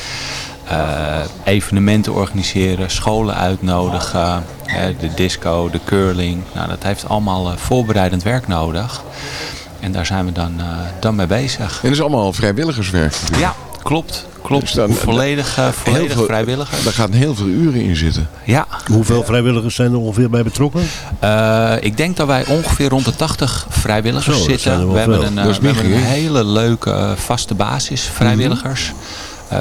Evenementen organiseren, scholen uitnodigen, de disco, de curling. Nou, dat heeft allemaal voorbereidend werk nodig. En daar zijn we dan, dan mee bezig. En dat is allemaal vrijwilligerswerk. Ja, klopt. Klopt. Dus dan- volledig eh, volledig Heel veel- vrijwilliger. Daar gaan heel veel uren in zitten. Ja. Hoeveel vrijwilligers zijn er ongeveer bij betrokken? Eh, ik denk dat wij ongeveer rond de 80 vrijwilligers Zo, er zitten. We hebben een, eh, we hebben een hele leuke vaste basis vrijwilligers. Eh,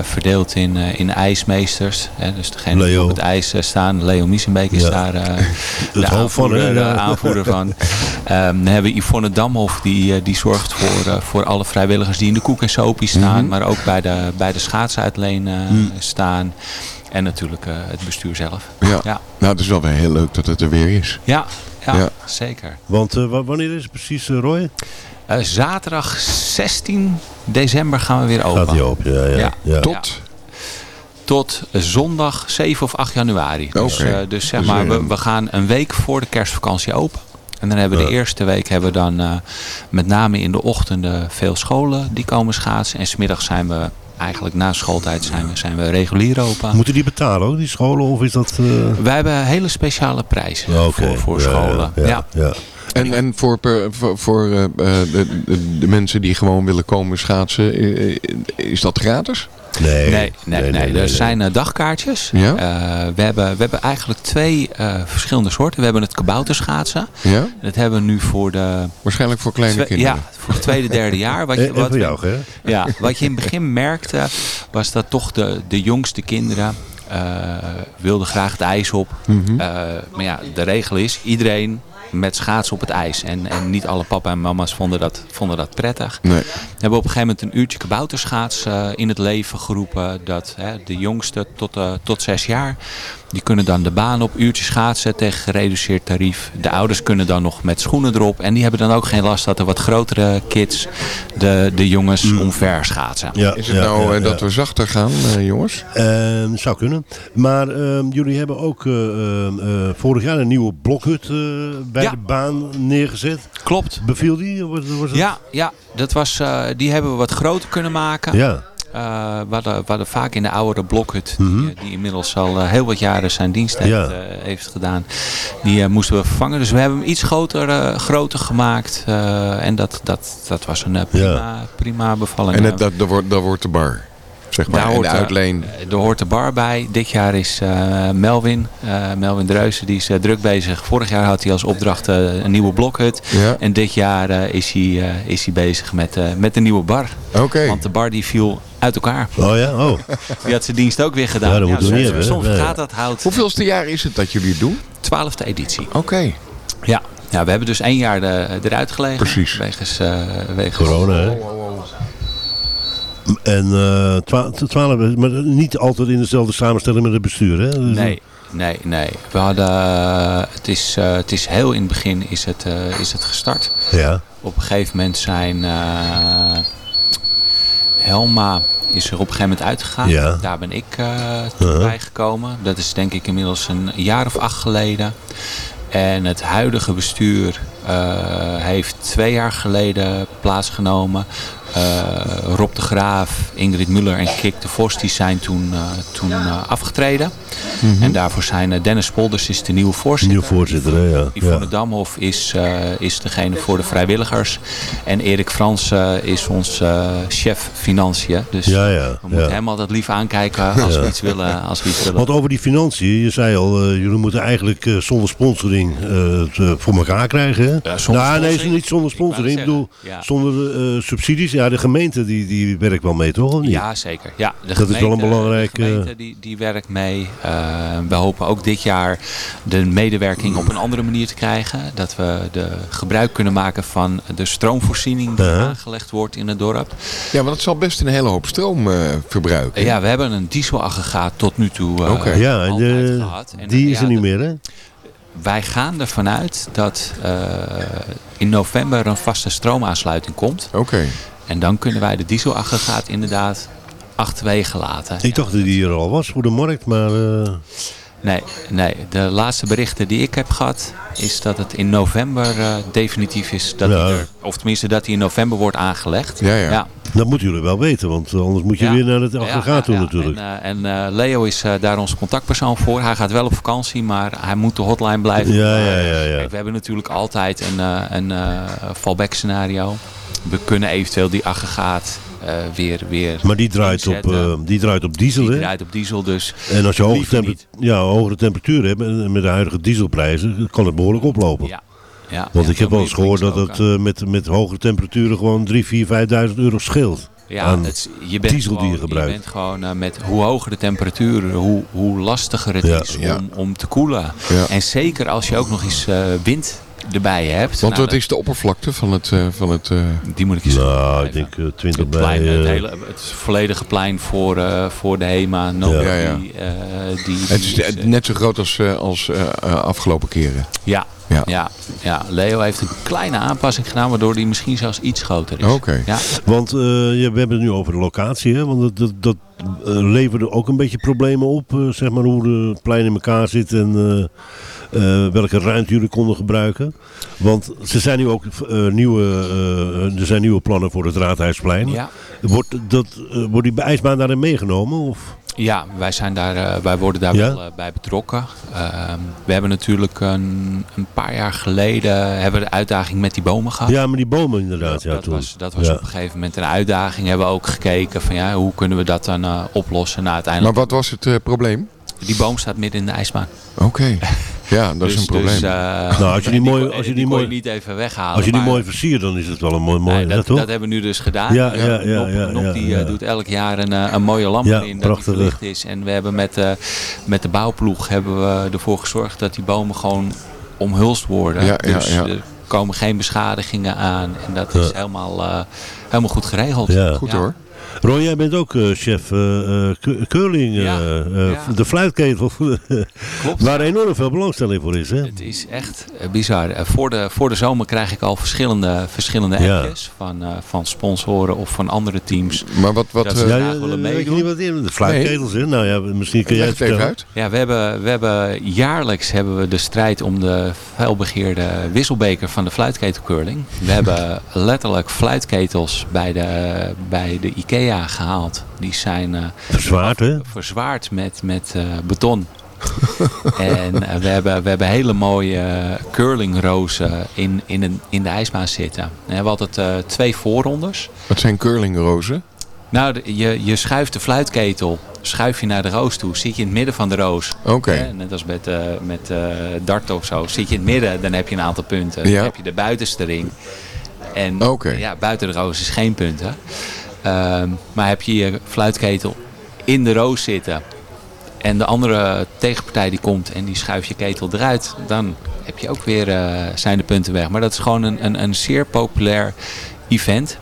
verdeeld in, eh, in ijsmeesters. Hè, dus degene die op het ijs eh, staan. Leo Miesenbeek is Ja. daar eh, de, van, aanvoerder, Ja. de aanvoerder van. Ehm, dan hebben we Yvonne Damhoff. Die, eh, die zorgt voor, eh, voor alle vrijwilligers die in de koek en sopie staan. Mhm. Maar ook bij de, bij de schaatsuitleen eh, Mhm. staan. En natuurlijk eh, het bestuur zelf. Ja. Ja. Nou, het is wel weer heel leuk dat het er weer is. Ja, ja, Ja. zeker. Want eh, wa- wanneer is het precies, eh, Roy? Eh, zaterdag 16 december gaan we weer open. Gaat die open, ja. ja, Ja. ja. Tot? Tot zondag 7 of 8 januari. Dus, eh, dus zeg Dus, maar, eh, we, we gaan een week voor de kerstvakantie open. En dan hebben we de Ja. eerste week hebben we dan eh, met name in de ochtenden veel scholen die komen schaatsen. En smiddags zijn we eigenlijk na schooltijd zijn we, zijn we regulier open. Moeten die betalen ook, die scholen? Of is dat... eh, Wij hebben hele speciale prijzen voor, voor ja, scholen. Ja, ja, ja. En, en voor, per- voor, voor eh, eh, de, de, mensen die gewoon willen komen schaatsen, is dat gratis? Nee, Nee, nee, nee. Er zijn eh, dagkaartjes. Ja? Eh, we, hebben, we hebben eigenlijk twee eh, verschillende soorten. We hebben het kabouterschaatsen. Ja? Dat hebben we nu voor de... Waarschijnlijk voor kleine kinderen. Ja, voor het tweede, derde jaar. Wat je, wat jou, hè? Ja, wat je in het begin merkte, was dat toch de, de jongste kinderen wilden graag het ijs op. Mhm. Maar ja, de regel is, iedereen met schaatsen op het ijs. En, en niet alle papa en mama's vonden dat, vonden dat prettig. Nee. We hebben op een gegeven moment een uurtje kabouterschaats eh, in het leven geroepen. Dat hè, de jongste tot, eh, tot zes jaar, die kunnen dan de baan op uurtje schaatsen tegen gereduceerd tarief. De ouders kunnen dan nog met schoenen erop. En die hebben dan ook geen last dat er wat grotere kids de, de jongens omver schaatsen. Ja, Is het ja, nou ja, eh, dat ja. we zachter gaan, eh, jongens? Ehm, zou kunnen. Maar ehm, jullie hebben ook eh, ehm, eh, vorig jaar een nieuwe blokhut eh, bij Ja. de baan neergezet. Klopt. Beviel die? Was, Ja, ja dat was, eh, die hebben we wat groter kunnen maken. Ja. Eh, we, hadden, we hadden vaak in de oudere blokhut, Mhm. die, die inmiddels al eh, heel wat jaren zijn dienst heeft, Ja. eh, heeft gedaan, die eh, moesten we vervangen. Dus we hebben hem iets groter, eh, groter gemaakt. eh, en dat, dat, dat was een eh, prima, prima bevalling. En het, dat, daar, wordt, daar wordt de bar, zeg maar. Daar en hoort, de eh, uitleen. Er hoort de bar bij. Dit jaar is eh, Melvin, eh, Melvin Dreuzen, die is eh, druk bezig. Vorig jaar had hij als opdracht eh, een nieuwe blokhut. Ja. En dit jaar eh, is, hij, eh, is hij bezig met, eh, met een nieuwe bar. Oké. Want de bar die viel uit elkaar. Oh ja? Oh. Die had zijn dienst ook weer gedaan. Ja, dat soms hebben, soms Nee. gaat dat hout. Hoeveelste jaar is het dat jullie het doen? Twaalfde editie. Oké. Ja. ja, we hebben dus één jaar de, eruit gelegen. Precies. Wegens, eh wegens Corona, hè? En eh, twa- twaalf, maar niet altijd in dezelfde samenstelling met het bestuur, hè? Dus- Nee, nee, nee. We hadden, het, is, eh, het is heel in het begin is het, eh, is het gestart. Ja. Op een gegeven moment zijn eh, Helma is er op een gegeven moment uitgegaan. Ja. Daar ben ik eh Uh-huh. bij gekomen. Dat is denk ik inmiddels een jaar of acht geleden. En het huidige bestuur eh, heeft twee jaar geleden plaatsgenomen. Eh, Rob de Graaf, Ingrid Muller en Kik de Vos die zijn toen, eh, toen eh, afgetreden. Mhm. En daarvoor zijn Dennis Polders is de nieuwe voorzitter. Nieuw voorzitter, hè, ja. Yvonne ja. Damhof is, is degene voor de vrijwilligers. En Erik Frans is ons chef financiën. Dus Ja, ja, we moeten hem altijd lief aankijken als, we, iets willen, als we iets willen. Want over die financiën, je zei al, jullie moeten eigenlijk zonder sponsoring het voor elkaar krijgen. Hè? Ja, nou, nee, niet zonder sponsoring. Ik, bedoel, zonder subsidies. Ja, de gemeente die, die werkt wel mee, toch? Ja, zeker. Ja, de Dat is wel een gemeente- belangrijk, De gemeente die, die werkt mee. Eh, we hopen ook dit jaar de medewerking op een andere manier te krijgen. Dat we de gebruik kunnen maken van de stroomvoorziening die Uh-huh. aangelegd wordt in het dorp. Ja, maar dat zal best een hele hoop stroom eh, verbruiken. Ja, we hebben een dieselaggregaat tot nu toe eh, Oké. Ja, en altijd de- gehad. En, die is ja, er niet de- meer, hè? Wij gaan ervan uit dat eh, in november een vaste stroomaansluiting komt. Oké. En dan kunnen wij de dieselaggregaat inderdaad achterwege laten. Ik dacht dat die er al was voor de markt, maar... eh, Nee, nee, de laatste berichten die ik heb gehad is dat het in november eh, definitief is. Dat Ja. er, of tenminste dat hij in november wordt aangelegd. Ja, ja. ja. dat moeten jullie wel weten, want anders moet je Ja. weer naar het aggregaat toe ja, ja. natuurlijk. En, eh, en Leo is daar onze contactpersoon voor. Hij gaat wel op vakantie, maar hij moet de hotline blijven. Ja, ja, ja, ja. Kijk, we hebben natuurlijk altijd een, eh, een eh, fallback scenario. We kunnen eventueel die aggregaat eh, weer, weer Maar die draait, op, eh, die draait op diesel, Die hè? draait op diesel, dus En als je hoge, temper- ja, hogere temperaturen hebt, en met de huidige dieselprijzen, kan het behoorlijk oplopen. Ja. Ja, Want ja, ik heb wel eens je gehoord dat het eh, met, met hogere temperaturen gewoon 3, 4, 5.000 euro scheelt. Ja, aan het, je bent diesel die gewoon, je gebruikt. bent gewoon met hoe hoger de temperaturen, hoe, hoe lastiger het Ja. is Ja. om, om te koelen. Ja. En zeker als je ook nog eens eh, wind erbij hebt. Want Nou, wat is de oppervlakte van het... eh, van het eh, dat- die moet ik eens Nou, ik denk eh, 20 het, bij... plein, het, eh, hele, het volledige plein voor, eh, voor de HEMA. Novi, Ja, ja. Die, eh, die, het is eh, eh, net zo groot als, eh, als eh, eh, afgelopen keren. ja, Ja. ja. Ja, Leo heeft een kleine aanpassing gedaan, waardoor die misschien zelfs iets groter is. Oké. Ja. Want eh, ja, we hebben het nu over de locatie, hè? want dat, dat, dat eh, leverde ook een beetje problemen op, eh, zeg maar, hoe het plein in elkaar zit en eh, eh, welke ruimte jullie konden gebruiken. Want ze zijn nu ook eh, nieuwe, eh, er zijn nieuwe plannen voor het Raadhuisplein. Ja. Wordt, dat, eh, wordt die ijsbaan daarin meegenomen? Of? Ja, wij, zijn daar, eh, wij worden daar Ja? wel eh, bij betrokken. Ehm, we hebben natuurlijk een, een paar jaar geleden hebben we de uitdaging met die bomen gehad. Ja, maar die bomen inderdaad. Ja, dat toen. was, dat was Ja. op een gegeven moment een uitdaging. Hebben we ook gekeken van ja, hoe kunnen we dat dan eh, oplossen. Nou, uiteindelijk, Maar wat was het probleem? Die boom staat midden in de ijsbaan. Oké. Ja, dat is Dus- een probleem. Dus, eh, Nou, als je die mooi- als je die mooi- niet even weghalen. Als je die maar- mooi versiert, dan is het wel een mooi, mooi Nee, dat, toch? dat hebben we nu dus gedaan. Ja, Eh, ja, ja, Nop, ja, Nop ja, die ja. eh, doet elk jaar een, eh, een mooie lamp Ja, in dat die verlicht is. En we hebben met, eh, met de bouwploeg hebben we ervoor gezorgd dat die bomen gewoon omhulst worden. Ja, ja, dus er komen geen beschadigingen aan. En dat is Ja. helemaal, eh, helemaal goed geregeld. Ja. Goed Ja. hoor. Roy, jij bent ook eh, chef eh, eh, curling, eh, Ja, eh, ja. de fluitketel, Klopt. waar enorm veel belangstelling voor is. Hè? Het is echt bizar. Voor, de, voor de zomer krijg ik al verschillende, verschillende Ja. appjes van, eh, van sponsoren of van andere teams. Maar wat... wat Dat ze eh, Ja, graag ja, willen meedoen. niet wat in? De fluitketels, hè? Nou ja, misschien kun jij het even uit. Ja, we hebben, we hebben jaarlijks hebben we de strijd om de felbegeerde wisselbeker van de fluitketelcurling. We hebben letterlijk fluitketels bij de, bij de IKEA gehaald. Die zijn eh, Verzwaard, hè? verzwaard met, met eh, beton. en eh, we, hebben, we hebben hele mooie curlingrozen in, in, een, in de ijsbaan zitten. En we hebben altijd eh, twee voorrondes. Wat zijn curlingrozen? Nou, de- je, je schuift de fluitketel, schuif je naar de roos toe. Zit je in het midden van de roos. Oké. Net als met, eh met eh dart of zo. Zit je in het midden, dan heb je een aantal punten. Ja. Dan heb je de buitenste ring. En Oké. ja, buiten de roos is geen punten. Ehm, maar heb je je fluitketel in de roos zitten. En de andere tegenpartij die komt en die schuift je ketel eruit. Dan heb je ook weer, eh, zijn de punten weg. Maar dat is gewoon een, een, een zeer populair event.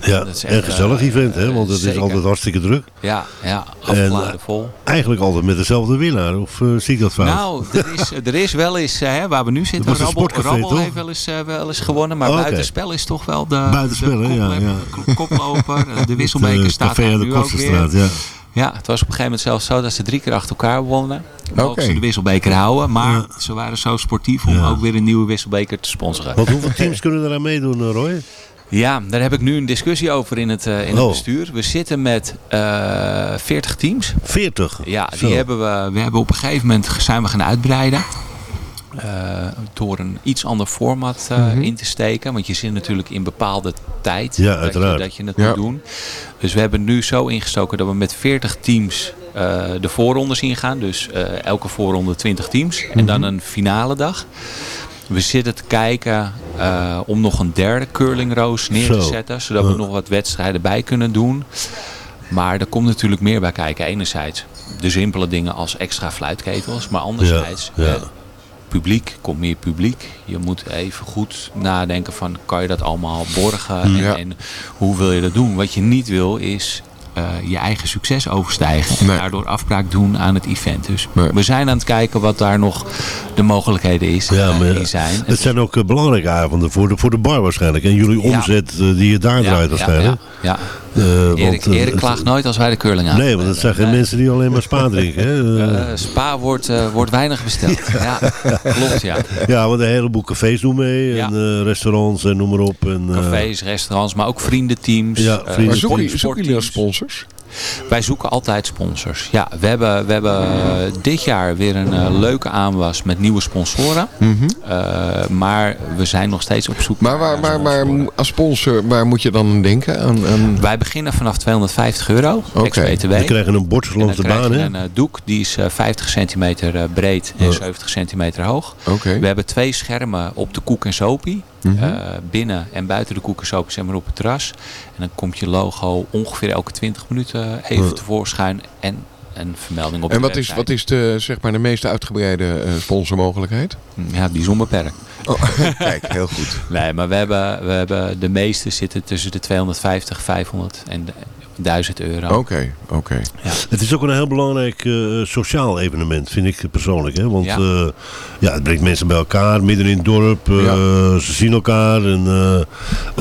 Ja, Dat is en echt, gezellig eh, event, hè? Want het is altijd hartstikke druk. Ja, ja En, eh, afgeladen vol. Eigenlijk altijd met dezelfde winnaar, of eh, zie ik dat fout? Nou, er is, er is wel eens, hè, waar we nu zitten, Rabbel, Rabbel heeft wel eens, wel eens gewonnen. Maar Oh, buitenspel is toch wel de, Buitenspel, de hè? Ja, koplep- ja. koploper. De wisselbeker staat daar nu ook weer. ja. Ja, het was op een gegeven moment zelfs zo dat ze drie keer achter elkaar wonnen. Mogen ze de wisselbeker houden. Maar ze waren zo sportief om ook weer een nieuwe wisselbeker te sponsoren. Want hoeveel teams kunnen eraan meedoen, Roy? Ja, daar heb ik nu een discussie over in het, eh, in het Oh. bestuur. We zitten met eh 40 teams. 40? Ja, Zo. die hebben we, we hebben op een gegeven moment zijn we gaan uitbreiden. Eh, door een iets ander format eh, Mhm. in te steken. Want je zit natuurlijk in bepaalde tijd Ja, dat, je, dat je het Ja. moet doen. Dus we hebben nu zo ingestoken dat we met 40 teams eh, de voorrondes ingaan. Dus eh, elke voorronde 20 teams. En dan Mhm. een finale dag. We zitten te kijken eh, om nog een derde curlingroos neer te zetten. Zodat we Ja. nog wat wedstrijden bij kunnen doen. Maar er komt natuurlijk meer bij kijken. Enerzijds de simpele dingen als extra fluitketels. Maar anderzijds Ja, ja. eh, publiek, komt meer publiek. Je moet even goed nadenken van kan je dat allemaal borgen en, Ja. en hoe wil je dat doen. Wat je niet wil is eh, je eigen succes overstijgen en daardoor afbraak doen aan het event. Dus we zijn aan het kijken wat daar nog de mogelijkheden is, Ja, eh, maar in zijn. het zijn ook eh, belangrijke avonden voor de, voor de bar waarschijnlijk. En jullie omzet eh, die je daar draait ja, waarschijnlijk. ja, Eh, want, Erik, eh, Erik klaagt nooit als wij de curling aan. Nee, want het zijn geen mensen die alleen maar spa drinken. Hè? Eh, spa wordt, eh, wordt weinig besteld. ja, klopt ja. ja, want een heleboel cafés doen mee. En eh, restaurants en noem maar op. En, eh, Cafés, restaurants, maar ook vriendenteams. Ja, eh, vrienden- Maar naar sponsors? Wij zoeken altijd sponsors. Ja, we hebben, we hebben eh, dit jaar weer een eh, leuke aanwas met nieuwe sponsoren. Eh, maar we zijn nog steeds op zoek Maar, waar, maar, maar als sponsor, waar moet je dan aan denken? Aan, aan... Wij beginnen vanaf 250 euro, Oké. ex-BTW. We krijgen een bord langs de baan, hè? een doek, die is eh, 50 centimeter breed en Ja. 70 centimeter hoog. Oké. We hebben twee schermen op de koek en sopie. Mhm. Eh, binnen en buiten de koek en sopie zeg maar op het terras. En dan komt je logo ongeveer elke 20 minuten even tevoorschijn. En een vermelding op En de wat is, wat is de, zeg maar, de meest uitgebreide eh, sponsormogelijkheid? Ja, die is onbeperkt. Oh, kijk, heel goed. Nee, maar we hebben, we hebben de meeste zitten tussen de 250, 500 en de 1000 euro. Oké, oké. Ja. Het is ook een heel belangrijk eh, sociaal evenement, vind ik persoonlijk. Hè? Want Ja. ja. ja, het brengt mensen bij elkaar, midden in het dorp. eh, Ze zien elkaar. En, eh,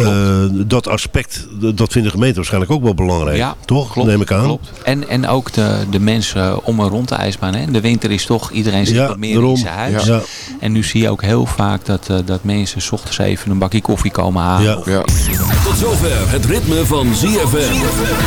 eh, dat aspect, dat vindt de gemeente waarschijnlijk ook wel belangrijk. Ja, toch? klopt, Neem ik aan. Klopt. En, en ook de, de mensen om en rond de ijsbaan. Hè. De winter is toch, iedereen zit Ja, wat meer daarom. in zijn huis. Ja. En nu zie je ook heel vaak dat, eh, dat mensen 's ochtends even een bakje koffie komen halen. Tot zover het ritme van ZFM.